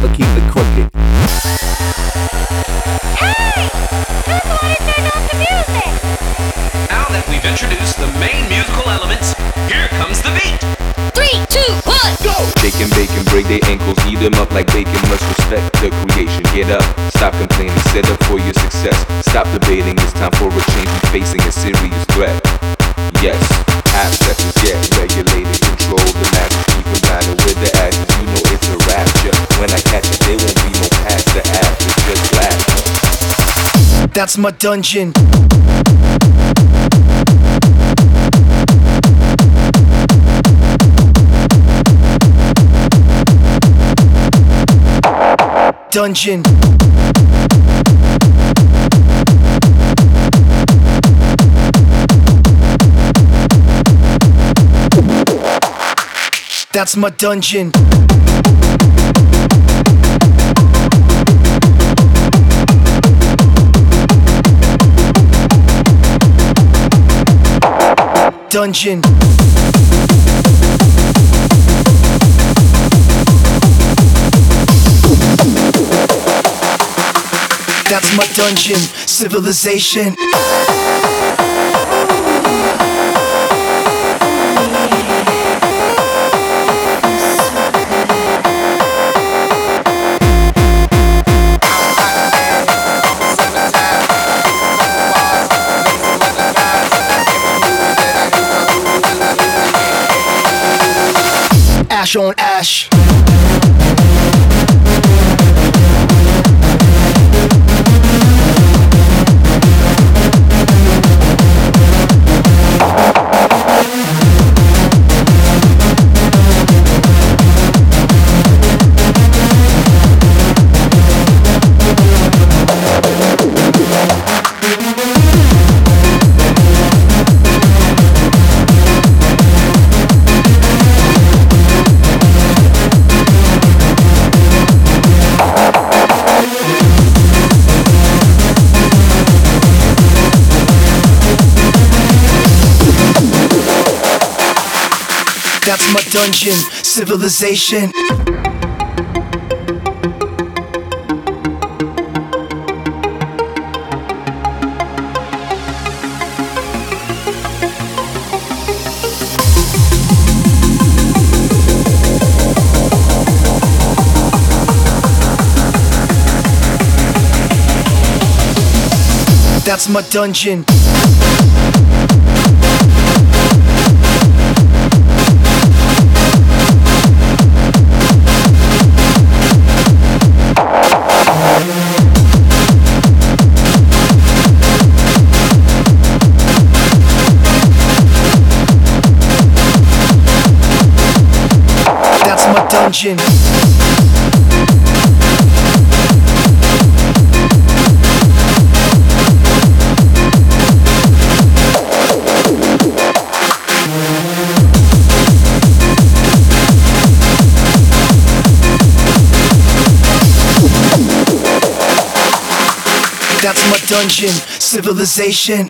never keep it crooked. Hey! Who's going to turn off the music? Now that we've introduced the main musical elements, here comes the beat. Three, two, one, go! They can, bake and break their ankles, eat them up like bacon. Must respect the creation. Get up, stop complaining, set up for your success. Stop debating, it's time for a change. We're facing a serious threat. Yes, abscesses, yeah, regulated, control the matter, keep matter with the act. That's my dungeon. Dungeon. That's my dungeon. Dungeon. That's my dungeon, civilization. On ash. That's my dungeon, civilization. That's my dungeon. Dungeon. That's my dungeon, civilization.